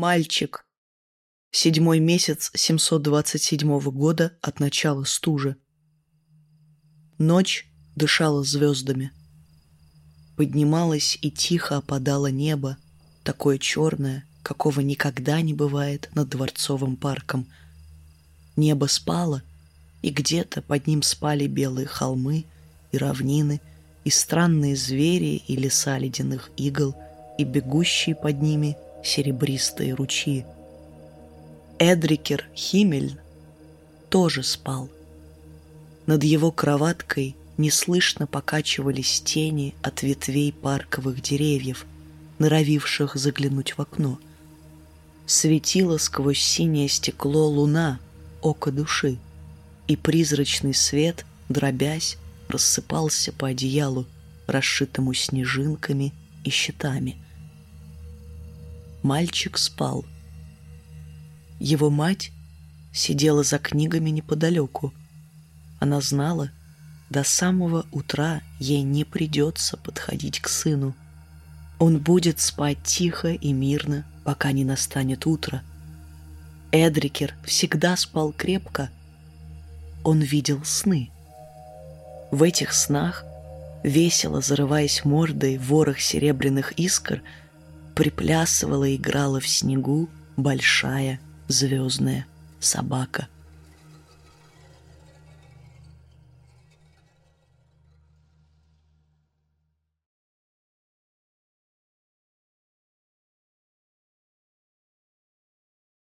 Мальчик. Седьмой месяц 727 года от начала стужи. Ночь дышала звездами. Поднималось и тихо опадало небо, такое черное, какого никогда не бывает над Дворцовым парком. Небо спало, и где-то под ним спали белые холмы и равнины, и странные звери и леса ледяных игл, и бегущие под ними серебристые ручьи. Эдрикер Химель тоже спал. Над его кроваткой неслышно покачивались тени от ветвей парковых деревьев, норовивших заглянуть в окно. Светила сквозь синее стекло луна, око души, и призрачный свет, дробясь, рассыпался по одеялу, расшитому снежинками и щитами. Мальчик спал. Его мать сидела за книгами неподалеку. Она знала, до самого утра ей не придется подходить к сыну. Он будет спать тихо и мирно, пока не настанет утро. Эдрикер всегда спал крепко. Он видел сны. В этих снах, весело зарываясь мордой в ворох серебряных искр, приплясывала и играла в снегу большая звездная собака —